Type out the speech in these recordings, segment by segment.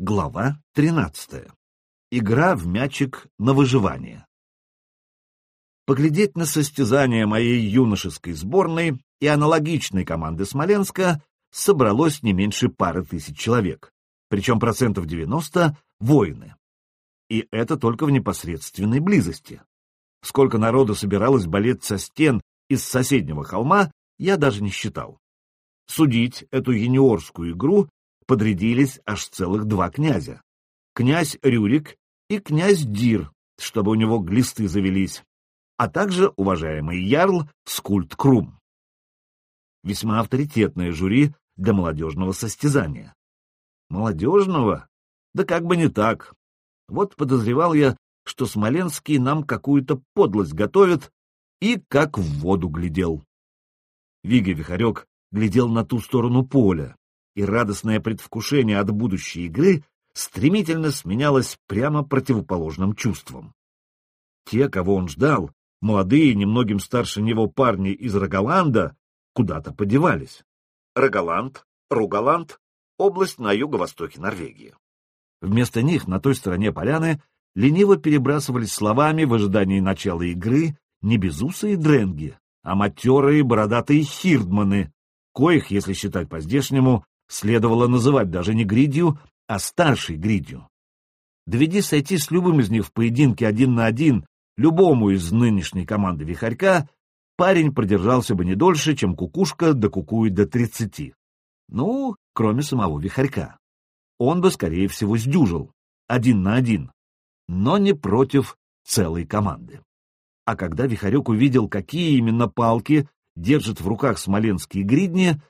Глава 13. Игра в мячик на выживание. Поглядеть на состязания моей юношеской сборной и аналогичной команды Смоленска собралось не меньше пары тысяч человек, причем процентов 90 — воины. И это только в непосредственной близости. Сколько народу собиралось болеть со стен из соседнего холма, я даже не считал. Судить эту юниорскую игру подрядились аж целых два князя. Князь Рюрик и князь Дир, чтобы у него глисты завелись, а также уважаемый ярл Скульт Крум. Весьма авторитетное жюри для молодежного состязания. Молодежного? Да как бы не так. Вот подозревал я, что Смоленский нам какую-то подлость готовит, и как в воду глядел. Вига Вихарек глядел на ту сторону поля, и радостное предвкушение от будущей игры стремительно сменялось прямо противоположным чувством. Те, кого он ждал, молодые, немногим старше него парни из Рогаланда, куда-то подевались. Рогаланд, Ругаланд — область на юго-востоке Норвегии. Вместо них на той стороне поляны лениво перебрасывались словами в ожидании начала игры не безусые дренги, а матерые бородатые хирдманы, коих, если считать по-здешнему, следовало называть даже не гридью, а старшей гридью. Доведи сойти с любым из них в поединке один на один, любому из нынешней команды Вихарька, парень продержался бы не дольше, чем кукушка докукует до тридцати. Ну, кроме самого Вихарька. Он бы, скорее всего, сдюжил, один на один, но не против целой команды. А когда Вихарек увидел, какие именно палки держат в руках смоленские гридни,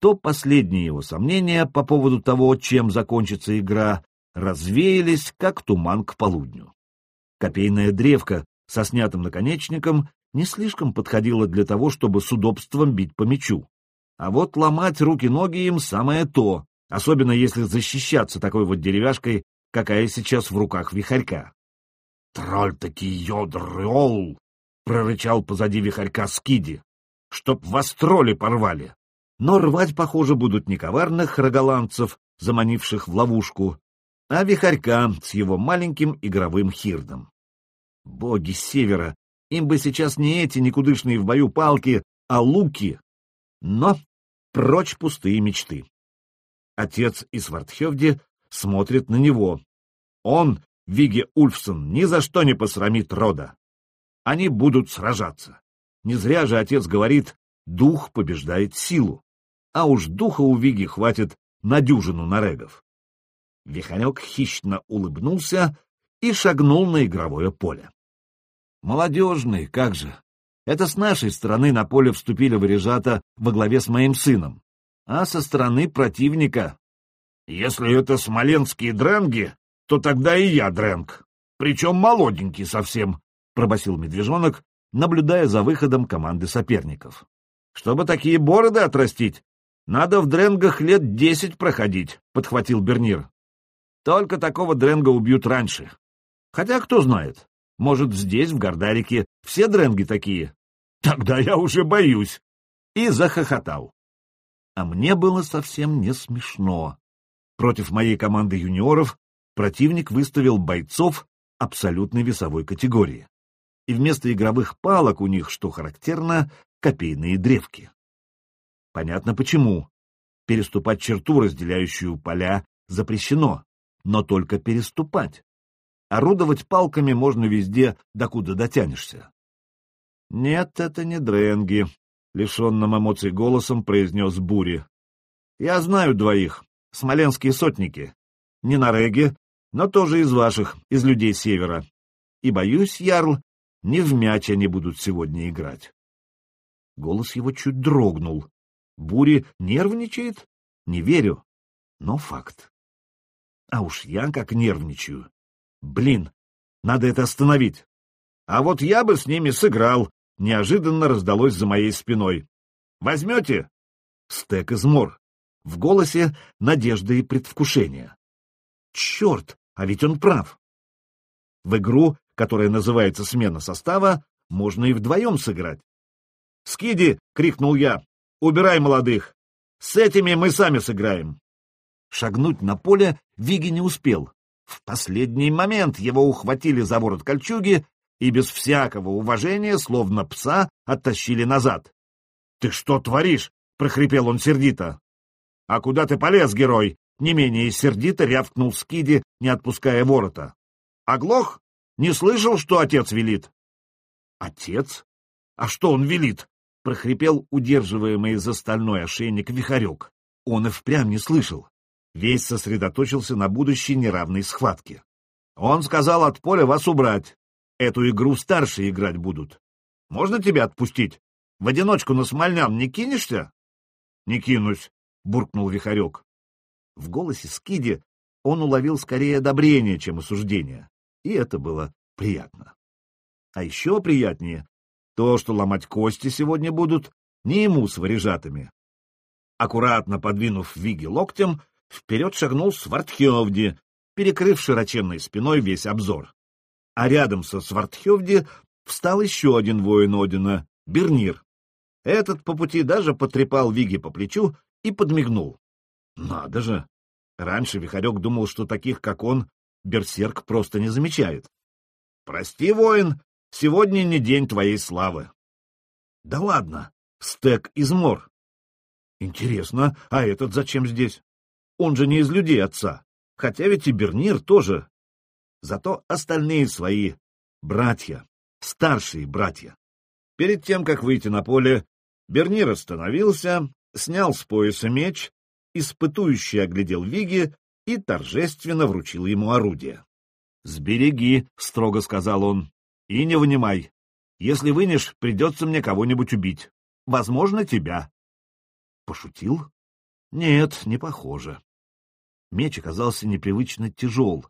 то последние его сомнения по поводу того, чем закончится игра, развеялись, как туман к полудню. Копейная древка со снятым наконечником не слишком подходила для того, чтобы с удобством бить по мячу. А вот ломать руки-ноги им самое то, особенно если защищаться такой вот деревяшкой, какая сейчас в руках вихарька. «Тролль-таки йодрол!» — прорычал позади вихарька Скиди. «Чтоб вас тролли порвали!» Но рвать, похоже, будут не коварных роголандцев, заманивших в ловушку, а вихарька с его маленьким игровым хирдом. Боги севера, им бы сейчас не эти никудышные в бою палки, а луки. Но прочь пустые мечты. Отец из Свардхевди смотрит на него. Он, Виге Ульфсон, ни за что не посрамит рода. Они будут сражаться. Не зря же отец говорит, дух побеждает силу а уж духа у Виги хватит на дюжину нарегов. Вихарек хищно улыбнулся и шагнул на игровое поле. Молодежный, как же! Это с нашей стороны на поле вступили варежата во главе с моим сыном, а со стороны противника. Если это смоленские дренги, то тогда и я дренг, причем молоденький совсем, — пробасил медвежонок, наблюдая за выходом команды соперников. Чтобы такие бороды отрастить, надо в дренгах лет десять проходить, — подхватил Бернир. Только такого дренга убьют раньше. Хотя, кто знает, может, здесь, в Гордарике, все дренги такие. Тогда я уже боюсь. И захохотал. А мне было совсем не смешно. Против моей команды юниоров противник выставил бойцов абсолютной весовой категории. И вместо игровых палок у них, что характерно, копейные древки. Понятно почему. Переступать черту, разделяющую поля, запрещено, но только переступать. Орудовать палками можно везде, докуда дотянешься. Нет, это не дренги, — лишенным эмоций голосом произнес Бури. Я знаю двоих, смоленские сотники. Не на реге, но тоже из ваших, из людей севера. И, боюсь, Ярл, не в мяч они будут сегодня играть. Голос его чуть дрогнул. Бури нервничает? Не верю, но факт. А уж я как нервничаю. Блин, надо это остановить. А вот я бы с ними сыграл, неожиданно раздалось за моей спиной. Возьмете? Стек измор. В голосе надежда и предвкушение. Черт, а ведь он прав. В игру, которая называется «Смена состава», можно и вдвоем сыграть. «Скиди!» — крикнул я. Убирай молодых. С этими мы сами сыграем. Шагнуть на поле Виги не успел. В последний момент его ухватили за ворот кольчуги и без всякого уважения, словно пса, оттащили назад. — Ты что творишь? — прохрипел он сердито. — А куда ты полез, герой? — не менее сердито рявкнул Скиди, не отпуская ворота. — Оглох? Не слышал, что отец велит? — Отец? А что он велит? — прохрипел удерживаемый за стальной ошейник вихарек. Он и впрямь не слышал. Весь сосредоточился на будущей неравной схватке. Он сказал от поля вас убрать. Эту игру старшие играть будут. Можно тебя отпустить? В одиночку на смольнян не кинешься? — Не кинусь, — буркнул Вихарек. В голосе Скиди он уловил скорее одобрение, чем осуждение, и это было приятно. А еще приятнее то, что ломать кости сегодня будут не ему с варежатами. Аккуратно подвинув Виги локтем, вперед шагнул Свартхевди, перекрыв широченной спиной весь обзор а рядом со Свартхевди встал еще один воин Одина, Бернир. Этот по пути даже потрепал Виги по плечу и подмигнул. Надо же! Раньше Вихарек думал, что таких, как он, берсерк просто не замечает. Прости, воин, сегодня не день твоей славы. Да ладно, стек из мор. Интересно, а этот зачем здесь? Он же не из людей отца. Хотя ведь и Бернир тоже Зато остальные свои братья, старшие братья. Перед тем, как выйти на поле, Бернир остановился, снял с пояса меч, испытующий оглядел Виги и торжественно вручил ему орудие. «Сбереги», — строго сказал он, — «и не вынимай. Если вынешь, придется мне кого-нибудь убить. Возможно, тебя». Пошутил? Нет, не похоже. Меч оказался непривычно тяжел,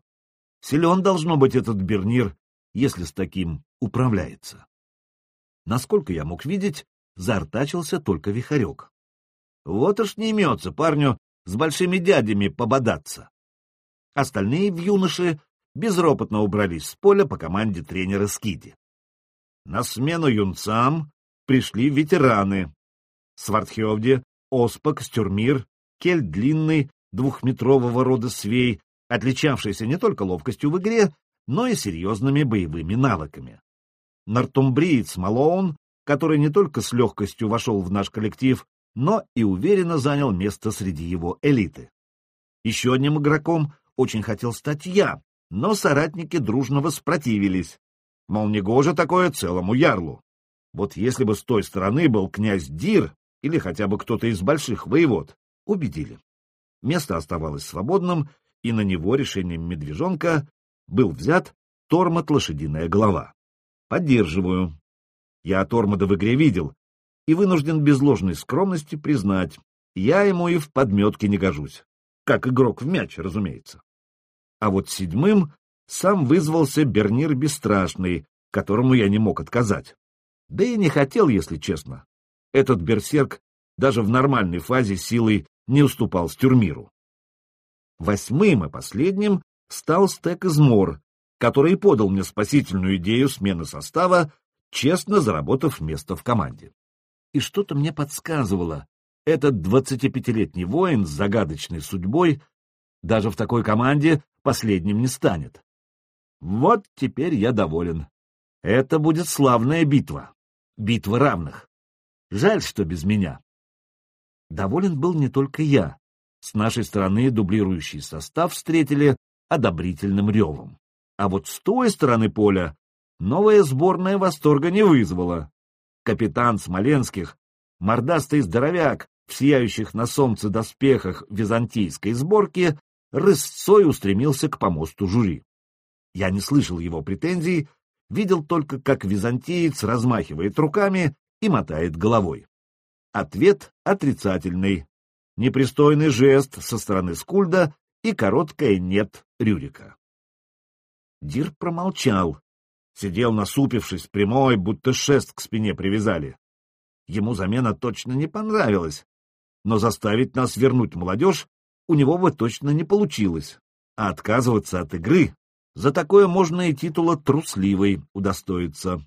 Силен должно быть этот Бернир, если с таким управляется. Насколько я мог видеть, заортачился только Вихарек. Вот уж не имется парню с большими дядями пободаться. Остальные в юноши безропотно убрались с поля по команде тренера Скиди. На смену юнцам пришли ветераны. Свардхевде, Оспак, Стюрмир, Кель Длинный, двухметрового рода свей, отличавшийся не только ловкостью в игре, но и серьезными боевыми навыками. Нортумбриец Малоун, который не только с легкостью вошел в наш коллектив, но и уверенно занял место среди его элиты. Еще одним игроком очень хотел стать я, но соратники дружно воспротивились. Мол, негоже такое целому ярлу. Вот если бы с той стороны был князь Дир или хотя бы кто-то из больших воевод, убедили. Место оставалось свободным, и на него решением медвежонка был взят тормот лошадиная голова. Поддерживаю. Я тормода в игре видел и вынужден без ложной скромности признать, я ему и в подметке не гожусь. Как игрок в мяч, разумеется. А вот седьмым сам вызвался Бернир Бесстрашный, которому я не мог отказать. Да и не хотел, если честно. Этот берсерк даже в нормальной фазе силой не уступал Стюрмиру. Восьмым и последним стал стек из мор, который подал мне спасительную идею смены состава, честно заработав место в команде. И что-то мне подсказывало, этот 25-летний воин с загадочной судьбой даже в такой команде последним не станет. Вот теперь я доволен. Это будет славная битва. Битва равных. Жаль, что без меня. Доволен был не только я. С нашей стороны дублирующий состав встретили одобрительным ревом. А вот с той стороны поля новая сборная восторга не вызвала. Капитан Смоленских, мордастый здоровяк в сияющих на солнце доспехах византийской сборки, рысцой устремился к помосту жюри. Я не слышал его претензий, видел только, как византиец размахивает руками и мотает головой. Ответ отрицательный, непристойный жест со стороны Скульда и короткое «нет» Рюрика. Дир промолчал, сидел насупившись, прямой, будто шест к спине привязали. Ему замена точно не понравилась, но заставить нас вернуть молодежь у него бы точно не получилось, а отказываться от игры за такое можно и титула трусливой удостоиться.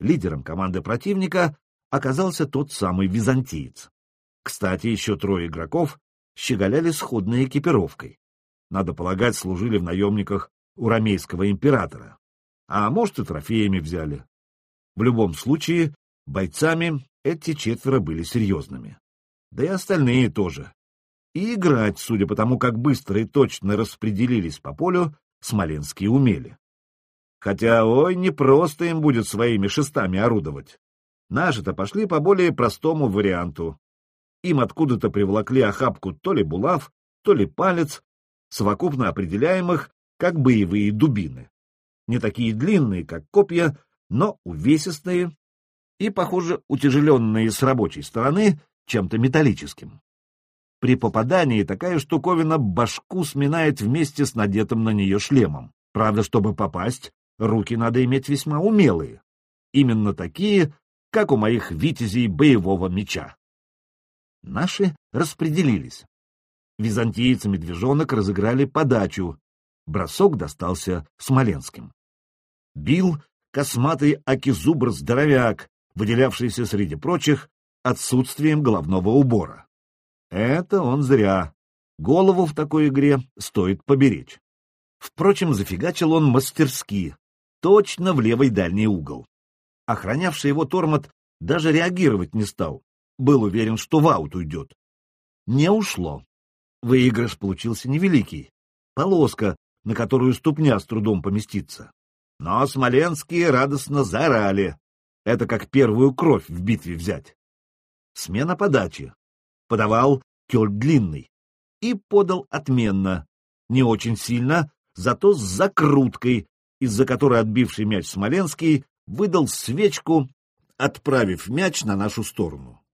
Лидером команды противника оказался тот самый византиец. Кстати, еще трое игроков щеголяли сходной экипировкой. Надо полагать, служили в наемниках у ромейского императора. А может, и трофеями взяли. В любом случае, бойцами эти четверо были серьезными. Да и остальные тоже. И играть, судя по тому, как быстро и точно распределились по полю, смоленские умели. Хотя, ой, не просто им будет своими шестами орудовать. Наши-то пошли по более простому варианту. Им откуда-то приволокли охапку то ли булав, то ли палец, совокупно определяемых как боевые дубины. Не такие длинные, как копья, но увесистые и, похоже, утяжеленные с рабочей стороны чем-то металлическим. При попадании такая штуковина башку сминает вместе с надетым на нее шлемом. Правда, чтобы попасть, руки надо иметь весьма умелые. Именно такие, как у моих витязей боевого меча. Наши распределились. Византийцы-медвежонок разыграли подачу. Бросок достался Смоленским. Бил косматый акизубр-здоровяк, выделявшийся среди прочих отсутствием головного убора. Это он зря. Голову в такой игре стоит поберечь. Впрочем, зафигачил он мастерски, точно в левый дальний угол. Охранявший его тормот даже реагировать не стал. Был уверен, что в аут уйдет. Не ушло. Выигрыш получился невеликий. Полоска, на которую ступня с трудом поместится. Но смоленские радостно заорали. Это как первую кровь в битве взять. Смена подачи. Подавал Кёль длинный. И подал отменно. Не очень сильно, зато с закруткой, из-за которой отбивший мяч Смоленский выдал свечку, отправив мяч на нашу сторону.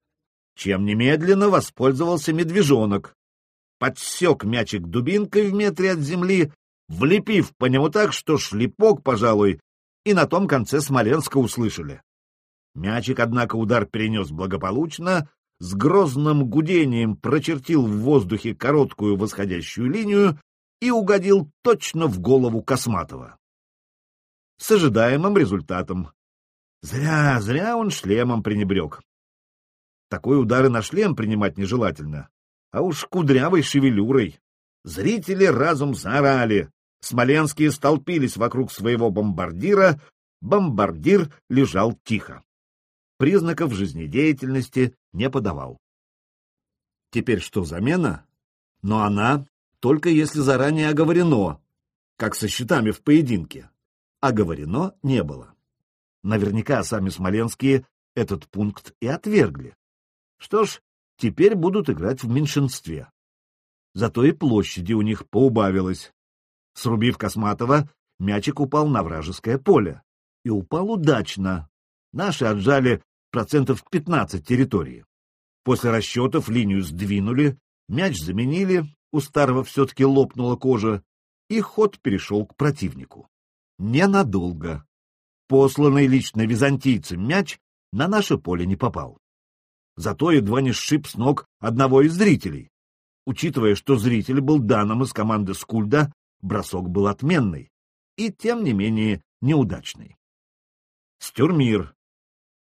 Чем немедленно воспользовался медвежонок. Подсек мячик дубинкой в метре от земли, влепив по нему так, что шлепок, пожалуй, и на том конце Смоленска услышали. Мячик, однако, удар перенес благополучно, с грозным гудением прочертил в воздухе короткую восходящую линию и угодил точно в голову Косматова с ожидаемым результатом. Зря, зря он шлемом пренебрег. Такой удары на шлем принимать нежелательно, а уж кудрявой шевелюрой. Зрители разум заорали, смоленские столпились вокруг своего бомбардира, бомбардир лежал тихо. Признаков жизнедеятельности не подавал. Теперь что, замена? Но она только если заранее оговорено, как со счетами в поединке а говорено не было. Наверняка сами смоленские этот пункт и отвергли. Что ж, теперь будут играть в меньшинстве. Зато и площади у них поубавилось. Срубив Косматова, мячик упал на вражеское поле. И упал удачно. Наши отжали процентов 15 территории. После расчетов линию сдвинули, мяч заменили, у старого все-таки лопнула кожа, и ход перешел к противнику ненадолго. Посланный лично византийцем мяч на наше поле не попал. Зато едва не сшиб с ног одного из зрителей. Учитывая, что зритель был данным из команды Скульда, бросок был отменный и, тем не менее, неудачный. Стюрмир.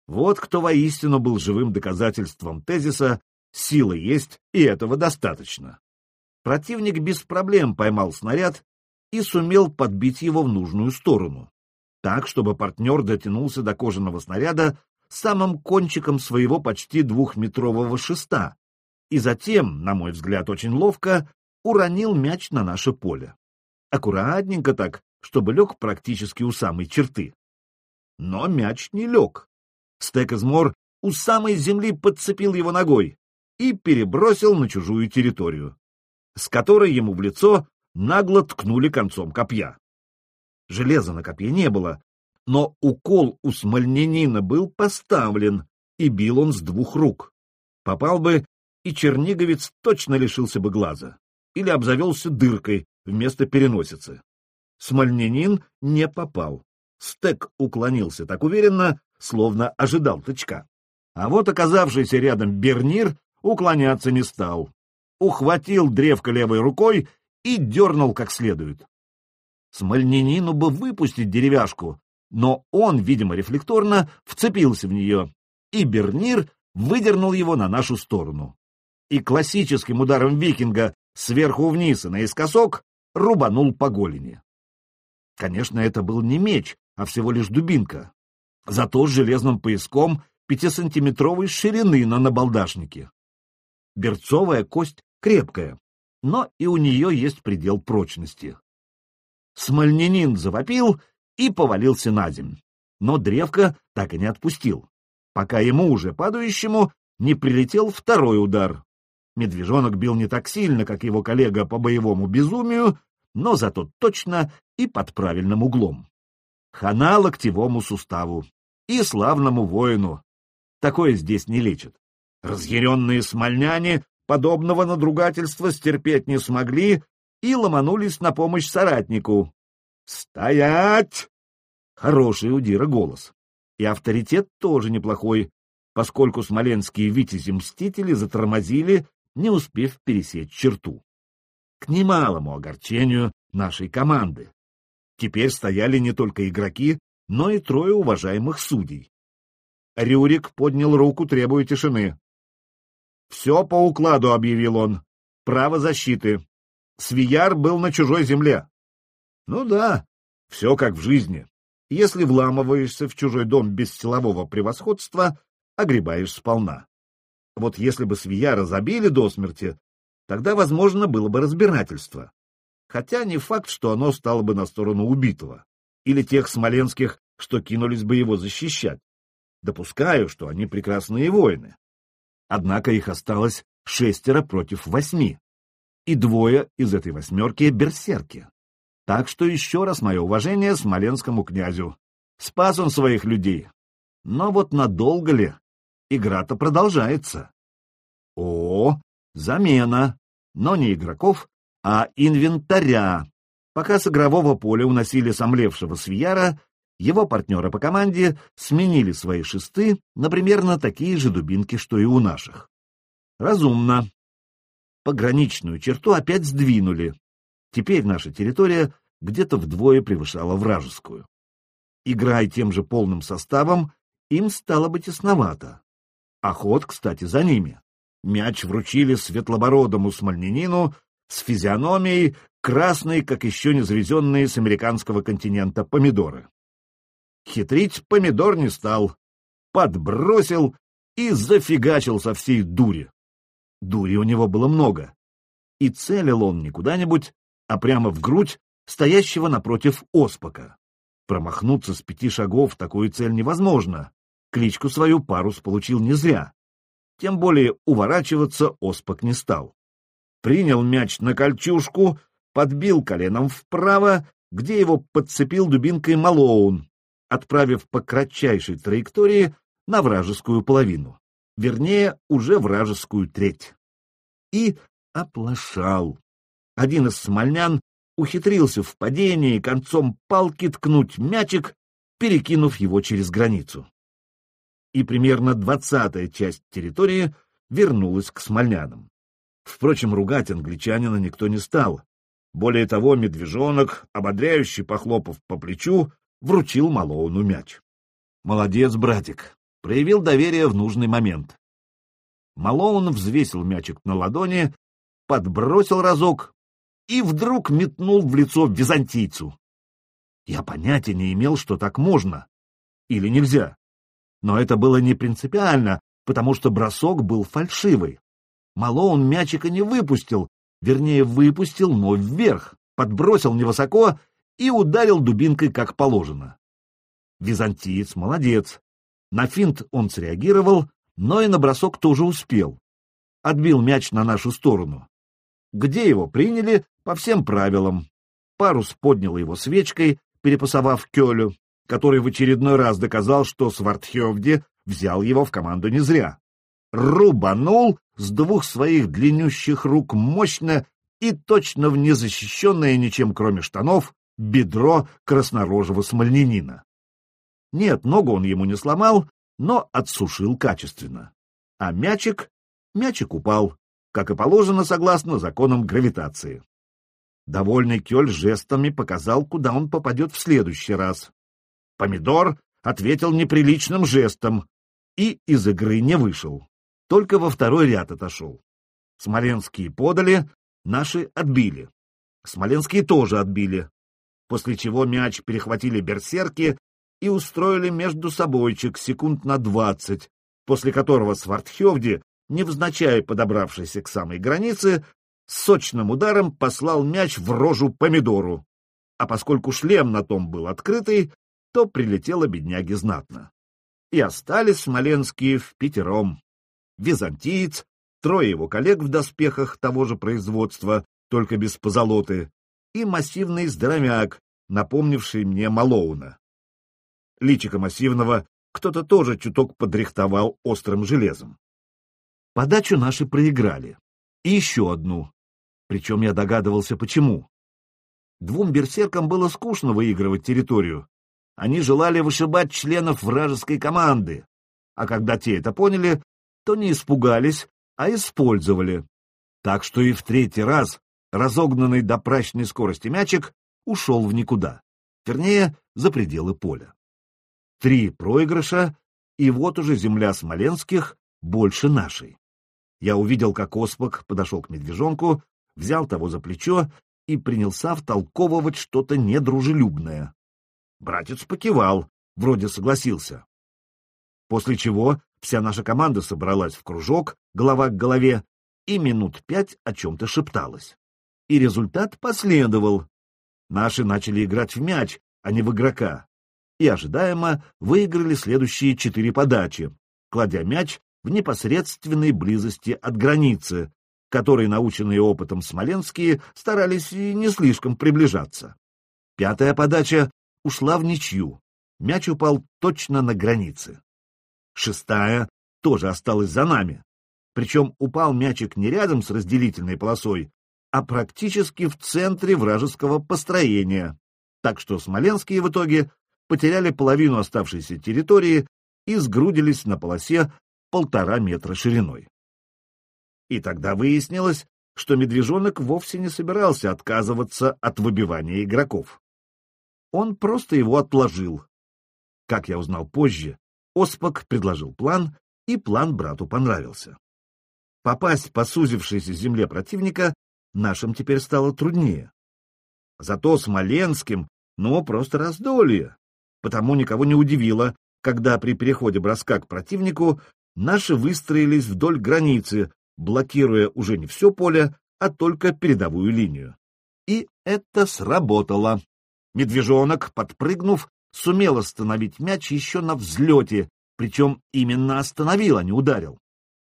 Вот кто воистину был живым доказательством тезиса «сила есть, и этого достаточно». Противник без проблем поймал снаряд и сумел подбить его в нужную сторону, так, чтобы партнер дотянулся до кожаного снаряда самым кончиком своего почти двухметрового шеста, и затем, на мой взгляд, очень ловко, уронил мяч на наше поле. Аккуратненько так, чтобы лег практически у самой черты. Но мяч не лег. Стек Измор у самой земли подцепил его ногой и перебросил на чужую территорию, с которой ему в лицо нагло ткнули концом копья. Железа на копье не было, но укол у смольнянина был поставлен, и бил он с двух рук. Попал бы, и черниговец точно лишился бы глаза или обзавелся дыркой вместо переносицы. Смольнянин не попал. Стек уклонился так уверенно, словно ожидал тычка. А вот оказавшийся рядом Бернир уклоняться не стал. Ухватил древко левой рукой и дернул как следует. Смольнянину бы выпустить деревяшку, но он, видимо, рефлекторно вцепился в нее, и Бернир выдернул его на нашу сторону. и классическим ударом викинга сверху вниз и наискосок рубанул по голени. Конечно, это был не меч, а всего лишь дубинка, зато с железным пояском пятисантиметровой ширины на набалдашнике. Берцовая кость крепкая, но и у нее есть предел прочности. Смольнянин завопил и повалился на земь, но древко так и не отпустил, пока ему уже падающему не прилетел второй удар. Медвежонок бил не так сильно, как его коллега по боевому безумию, но зато точно и под правильным углом. Хана локтевому суставу и славному воину. Такое здесь не лечат. Разъяренные смольняне подобного надругательства стерпеть не смогли и ломанулись на помощь соратнику. «Стоять!» Хороший у Дира голос. И авторитет тоже неплохой, поскольку смоленские витязи-мстители затормозили, не успев пересечь черту. К немалому огорчению нашей команды. Теперь стояли не только игроки, но и трое уважаемых судей. Рюрик поднял руку, требуя тишины. «Все по укладу», — объявил он. «Право защиты. Свияр был на чужой земле». «Ну да, все как в жизни. Если вламываешься в чужой дом без силового превосходства, огребаешь сполна. Вот если бы Свияра забили до смерти, тогда, возможно, было бы разбирательство. Хотя не факт, что оно стало бы на сторону убитого. Или тех смоленских, что кинулись бы его защищать. Допускаю, что они прекрасные воины. Однако их осталось шестеро против восьми. И двое из этой восьмерки — берсерки. Так что еще раз мое уважение смоленскому князю. Спас он своих людей. Но вот надолго ли? Игра-то продолжается. О, замена. Но не игроков, а инвентаря. Пока с игрового поля уносили сомлевшего Свияра, его партнеры по команде сменили свои шесты на примерно такие же дубинки, что и у наших. Разумно. Пограничную черту опять сдвинули. Теперь наша территория где-то вдвое превышала вражескую. Играя тем же полным составом, им стало бы тесновато. Ход, кстати, за ними. Мяч вручили светлобородому смольнянину с физиономией красной, как еще не завезенные с американского континента помидоры. Хитрить помидор не стал, подбросил и зафигачил со всей дури. Дури у него было много, и целил он не куда-нибудь, а прямо в грудь стоящего напротив Оспока. Промахнуться с пяти шагов такую цель невозможно, Кличку свою Парус получил не зря. Тем более уворачиваться Оспок не стал. Принял мяч на кольчушку, подбил коленом вправо, где его подцепил дубинкой Малоун, отправив по кратчайшей траектории на вражескую половину, вернее, уже вражескую треть. И оплошал. Один из смольнян ухитрился в падении концом палки ткнуть мячик, перекинув его через границу и примерно двадцатая часть территории вернулась к смольнянам. Впрочем, ругать англичанина никто не стал. Более того, медвежонок, ободряющий похлопав по плечу, вручил Малоуну мяч. «Молодец, братик!» Проявил доверие в нужный момент. Малоун взвесил мячик на ладони, подбросил разок и вдруг метнул в лицо византийцу. Я понятия не имел, что так можно. Или нельзя. Но это было не принципиально, потому что бросок был фальшивый. Малоун мячика не выпустил, вернее, выпустил, но вверх, подбросил невысоко и ударил дубинкой как положено. Византиец молодец. На финт он среагировал, но и на бросок тоже успел. Отбил мяч на нашу сторону. Где его приняли, по всем правилам. Парус поднял его свечкой, перепасовав Кёлю, который в очередной раз доказал, что Свартхевде взял его в команду не зря. Рубанул с двух своих длиннющих рук мощно и точно в незащищенное ничем кроме штанов бедро краснорожего смольнянина. Нет, ногу он ему не сломал, но отсушил качественно. А мячик? Мячик упал, как и положено согласно законам гравитации. Довольный Кёль жестами показал, куда он попадет в следующий раз. Помидор ответил неприличным жестом и из игры не вышел, только во второй ряд отошел. Смоленские подали, наши отбили. Смоленские тоже отбили. После чего мяч перехватили берсерки и устроили между собойчик секунд на двадцать, после которого Свартхевди, невзначай подобравшийся к самой границе, сочным ударом послал мяч в рожу помидору. А поскольку шлем на том был открытый, то прилетело бедняги знатно. И остались смоленские в пятером. Византиец, трое его коллег в доспехах того же производства, только без позолоты, и массивный здоровяк, напомнивший мне Малоуна. Личико массивного кто-то тоже чуток подрихтовал острым железом. Подачу наши проиграли. И еще одну. Причем я догадывался, почему. Двум берсеркам было скучно выигрывать территорию. Они желали вышибать членов вражеской команды. А когда те это поняли, то не испугались, а использовали. Так что и в третий раз разогнанный до прачной скорости мячик ушел в никуда. Вернее, за пределы поля. Три проигрыша, и вот уже земля Смоленских больше нашей. Я увидел, как Оспок подошел к медвежонку, взял того за плечо и принялся втолковывать что-то недружелюбное. Братец покивал, вроде согласился. После чего вся наша команда собралась в кружок, голова к голове, и минут пять о чем-то шепталась. И результат последовал. Наши начали играть в мяч, а не в игрока и ожидаемо выиграли следующие четыре подачи, кладя мяч в непосредственной близости от границы, которой наученные опытом смоленские старались не слишком приближаться. Пятая подача ушла в ничью, мяч упал точно на границе. Шестая тоже осталась за нами, причем упал мячик не рядом с разделительной полосой, а практически в центре вражеского построения, так что смоленские в итоге потеряли половину оставшейся территории и сгрудились на полосе полтора метра шириной. И тогда выяснилось, что медвежонок вовсе не собирался отказываться от выбивания игроков. Он просто его отложил. Как я узнал позже, Оспок предложил план, и план брату понравился. Попасть по сузившейся земле противника нашим теперь стало труднее. Зато Смоленским, ну, просто раздолье потому никого не удивило, когда при переходе броска к противнику наши выстроились вдоль границы, блокируя уже не все поле, а только передовую линию. И это сработало. Медвежонок, подпрыгнув, сумел остановить мяч еще на взлете, причем именно остановил, а не ударил.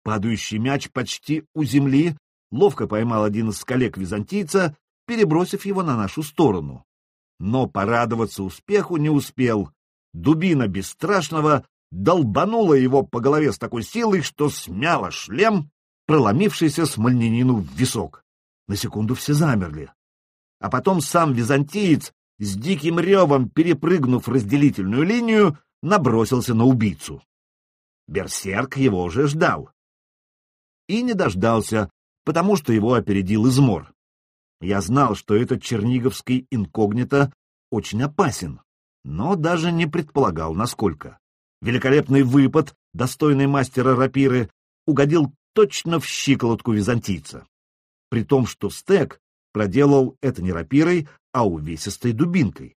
Падающий мяч почти у земли ловко поймал один из коллег-византийца, перебросив его на нашу сторону но порадоваться успеху не успел. Дубина бесстрашного долбанула его по голове с такой силой, что смяла шлем, проломившийся смольнянину в висок. На секунду все замерли. А потом сам византиец, с диким ревом перепрыгнув разделительную линию, набросился на убийцу. Берсерк его уже ждал. И не дождался, потому что его опередил измор. Я знал, что этот черниговский инкогнито очень опасен, но даже не предполагал, насколько. Великолепный выпад, достойный мастера рапиры, угодил точно в щиколотку византийца. При том, что стек проделал это не рапирой, а увесистой дубинкой.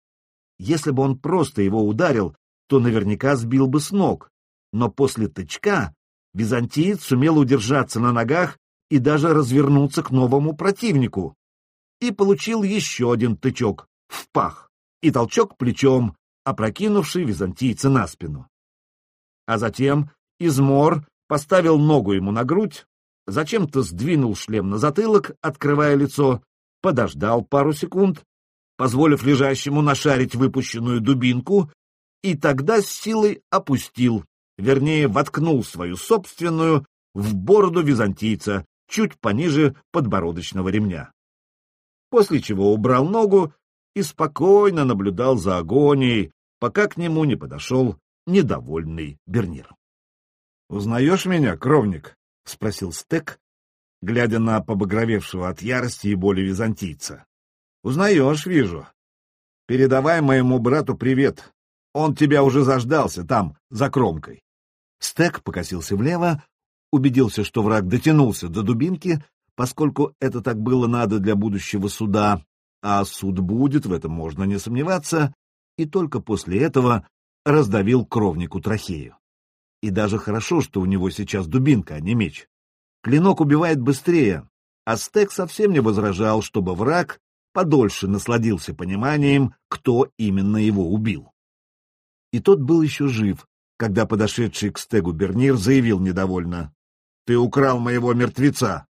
Если бы он просто его ударил, то наверняка сбил бы с ног, но после тычка византиец сумел удержаться на ногах и даже развернуться к новому противнику, и получил еще один тычок в пах и толчок плечом, опрокинувший византийца на спину. А затем измор поставил ногу ему на грудь, зачем-то сдвинул шлем на затылок, открывая лицо, подождал пару секунд, позволив лежащему нашарить выпущенную дубинку, и тогда с силой опустил, вернее, воткнул свою собственную в бороду византийца, чуть пониже подбородочного ремня после чего убрал ногу и спокойно наблюдал за агонией, пока к нему не подошел недовольный Бернир. — Узнаешь меня, кровник? — спросил Стек, глядя на побагровевшего от ярости и боли византийца. — Узнаешь, вижу. Передавай моему брату привет. Он тебя уже заждался там, за кромкой. Стек покосился влево, убедился, что враг дотянулся до дубинки, поскольку это так было надо для будущего суда, а суд будет, в этом можно не сомневаться, и только после этого раздавил кровнику трахею. И даже хорошо, что у него сейчас дубинка, а не меч. Клинок убивает быстрее, а Стек совсем не возражал, чтобы враг подольше насладился пониманием, кто именно его убил. И тот был еще жив, когда подошедший к Стегу Бернир заявил недовольно. — Ты украл моего мертвеца.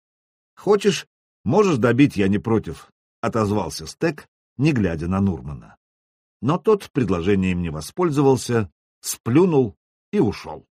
— Хочешь, можешь добить, я не против, — отозвался Стег, не глядя на Нурмана. Но тот предложением не воспользовался, сплюнул и ушел.